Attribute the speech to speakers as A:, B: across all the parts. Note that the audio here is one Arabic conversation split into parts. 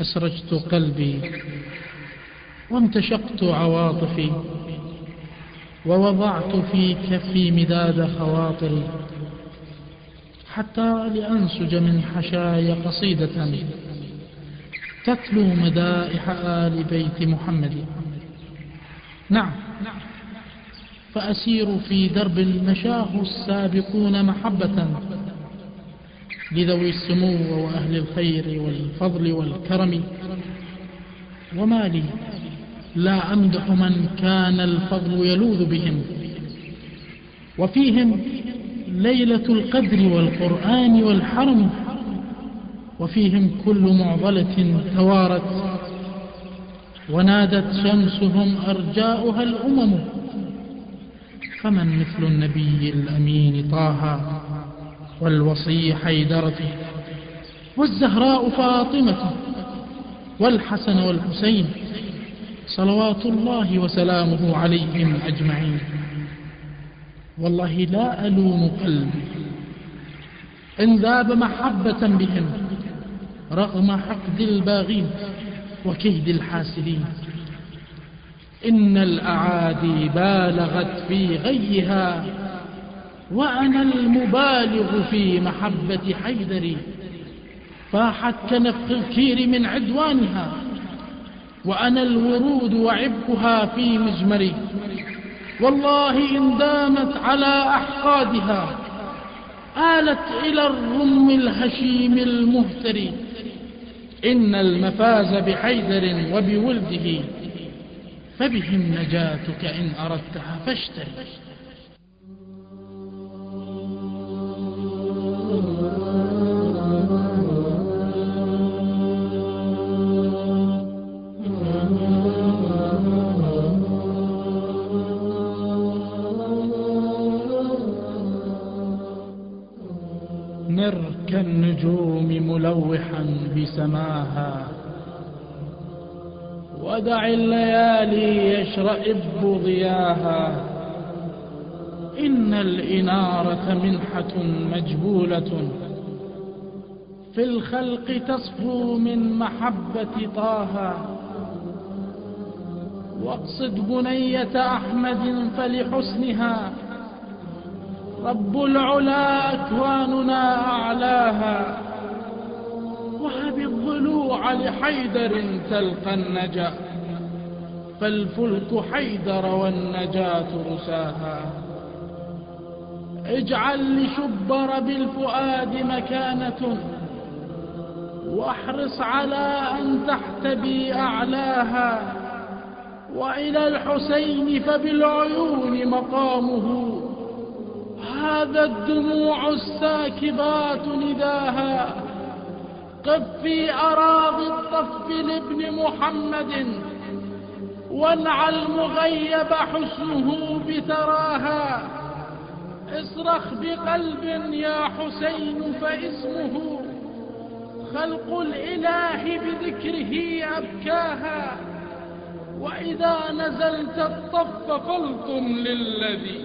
A: أسرجت قلبي وامتشقت عواطفي ووضعت في كفي مداد خواطري حتى لأنسج من حشاي قصيدة تتلو مدائح آل بيت محمد. نعم. فأسير في درب مشاه السابقون محبة. لذوي السمو وأهل الخير والفضل والكرم. وما لي لا أمدح من كان الفضل يلوذ بهم. وفيهم ليلة القدر والقرآن والحرم. وفيهم كل معضلة توارت. ونادت شمسهم أرجاؤها الأمم. فمن مثل النبي الأمين طه؟ والوصي حيدرة والزهراء فاطمة والحسن والحسين صلوات الله وسلامه عليهم أجمعين. والله لا ألوم قلبي إن ذاب محبة بهم رغم حقد الباغين وكيد الحاسدين. إن الأعادي بالغت في غيها وأنا المبالغ في محبة حيدري فاحت كنفخ الكير من عدوانها وأنا الورود وعبها في مجمري والله إن دامت على أحقادها آلت إلى الرم الهشيم المهتري. إن المفاز بحيدر وبولده فبهم نجاتك إن أردتها فاشتري. بسماها ودع الليالي يشرئب ضياها إن الإنارة منحة مجبولة في الخلق تصفو من محبة طه. واقصد بنية أحمد فلحسنها. رب العلا أكواننا أعلاها. وهب الضلوع لحيدر تلقى النجا فالفلك حيدر والنجاة رساها. اجعل لشبر بالفؤاد مكانة واحرص على أن تحتبي أعلاها. وإلى الحسين فبالعيون مقامه. هذا الدموع الساكبات نداها. قف في أراضي الطف لابن محمد وانعى المغيب حسنه بثراها. اصرخ بقلب يا حسين فاسمه. خلق الإله بذكره أبكاها. وإذا نزلت الطف فالطم للذي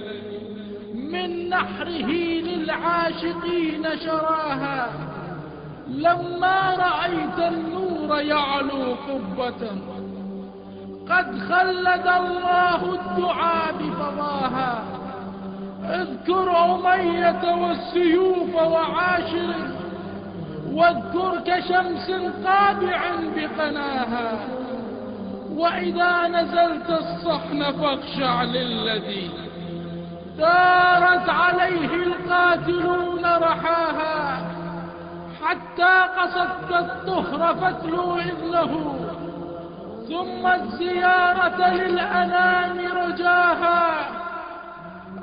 A: من نحره للعاشقين شراها. لما رأيت النور يعلو قبة قد خلد الله الدعاء بفضاها. اذكر عمية والسيوف وعاشر واذكر كشمس قابع بقناها. وإذا نزلت الصحن فاخشع للذي دارت عليه القاتلون رحاها. حتى قصدت الطهر فاتلو إذنه ثم الزيارة للأنام رجاها.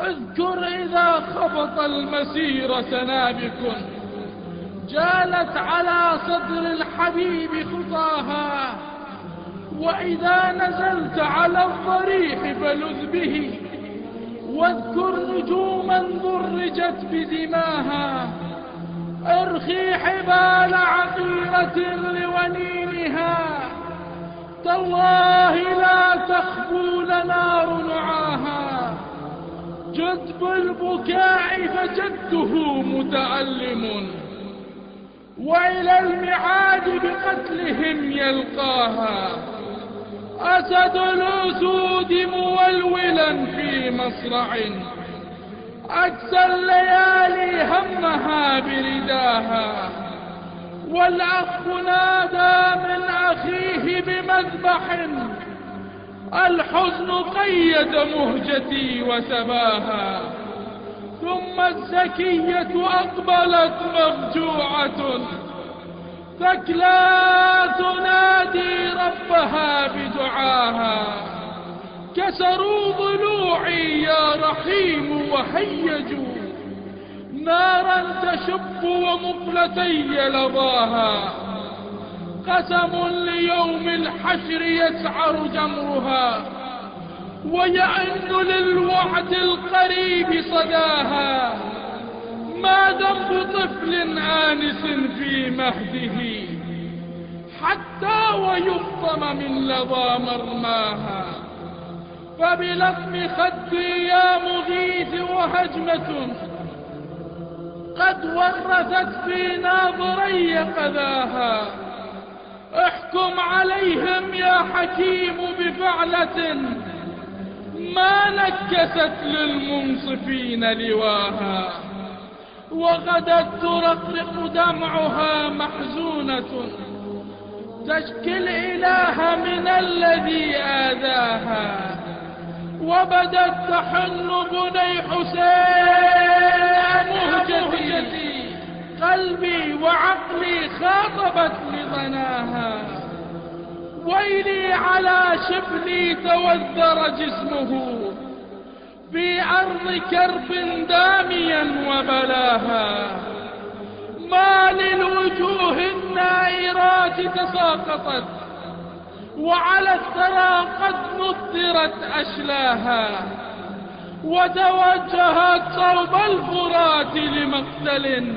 A: اذكر إذا خفط المسير سنابك جالت على صدر الحبيب خطاها. وإذا نزلت على الضريح فلذ به واذكر نجوما ضرجت بدماها. أرخي حبال عقيرة لونينها تالله لا تخبو لنار نعاها جدب البكاء فجده متعلم وإلى المعاد بقتلهم يلقاها. أسد الأسود مولولا في مصرع. أكسى الليالي همها برداها والأخ نادى من أخيه بمذبح الحزن قيد مهجتي وسباها ثم الزكية أقبلت مفجوعة ثكلى تنادي ربها بدعاها. كسروا ضلوعي يا رحيم وهيجوا. نارا تشب ومقلتي لظاها. قسم ليوم الحشر يسعر جمرها. ويئن للوعد القريب صداها. ما ذنب طفل آنس في مهده. حتى ويفطم من لظى مرماها. فبلطم خدي يا مغيث وهجمة. قد ورثت في ناظري قذاها. احكم عليهم يا حكيم بفعلة. ما نكست للمنصفين لواها. وغدت ترقرق دمعها محزونة. تشكي الإله من الذي آذاها. وبدت تحن بني حسين. مهجتي قلبي وعقلي خاطبت لضناها ويلي على شبلي توذر جسمه. في أرض كرب داميا وبلاها. ما للوجوه النائرات تساقطت. وعلى الثرى قد نطرت أشلاها وتوجهت صوب الفرات لمقتل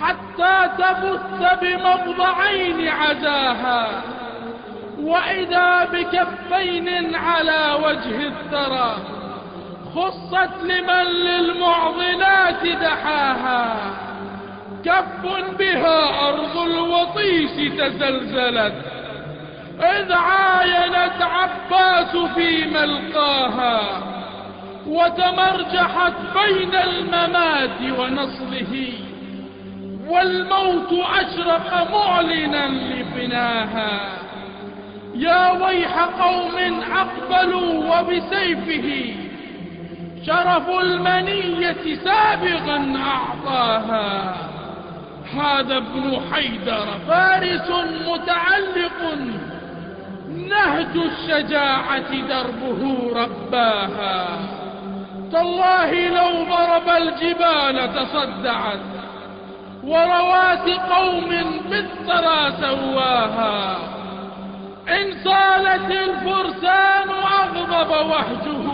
A: حتى تبث بمضضعين عزاها وإذا بكفين على وجه الثرى خصت لمن للمعضلات دحاها كف بها أرض الوطيس تزلزلت إذ عاينت عباس في ملقاها وتمرجحت بين الممات ونصله والموت أشرق معلنا لفناها يا ويح قوم أقبلوا وبسيفه شرف المنية سابغا أعطاها. هذا ابن حيدر فارس. نهج الشجاعة دربه رباها. تالله لو ضرب الجبال تصدعت وروات قوم بالثرى سواها. إن صالت الفرسان أغضب وهجه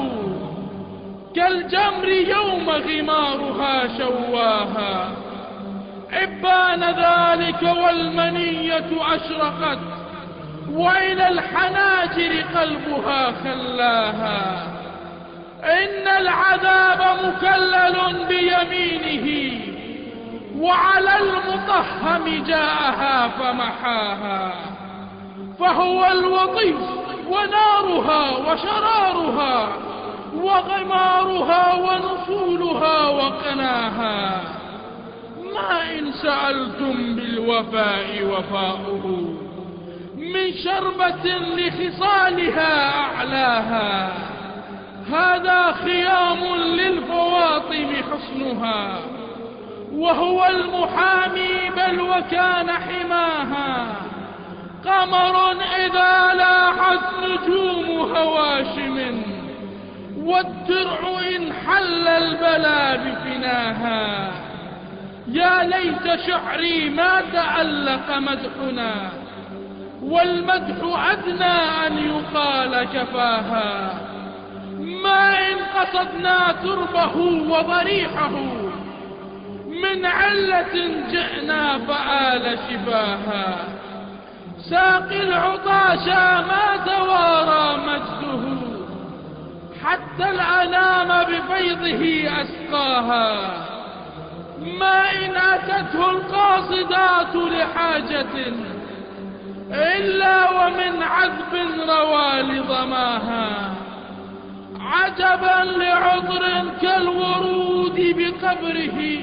A: كالجمر يوم غمارها شواها. عبان ذلك والمنية أشرقت وإلى الحناجر قلبها خلاها. إن العذاب مكلل بيمينه وعلى المطهم جاءها فمحاها. فهو الوطيس ونارها وشرارها وغمارها ونصولها وقناها. ما إن سألتم بالوفاء وفاؤه من شربة لخصالها أعلاها. هذا خيام للفواطم حصنها وهو المحامي بل وكان حماها. قمر إذا لاحت نجوم هواشم. والدرع إن حل البلا بفناها يا ليت شعري ما تعلق مدحنا. والمدح أدنى أن يقال كفاها. ما إن قصدنا تربه وضريحه من علة جئنا فآل شفاها. ساقي العطاشا ما توارى مجده حتى الأنام بفيضه أسقاها. ما إن أتته القاصدات لحاجة من عذب روى لظماها عجبا لعطر كالورود بقبره.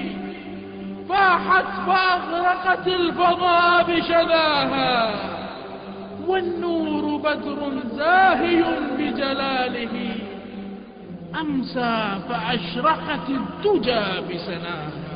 A: فاحت فاغرقت الفضاء بشذاها. والنور بدر زاهي بجلاله. أمسى فأشرقت الدجى بسناها.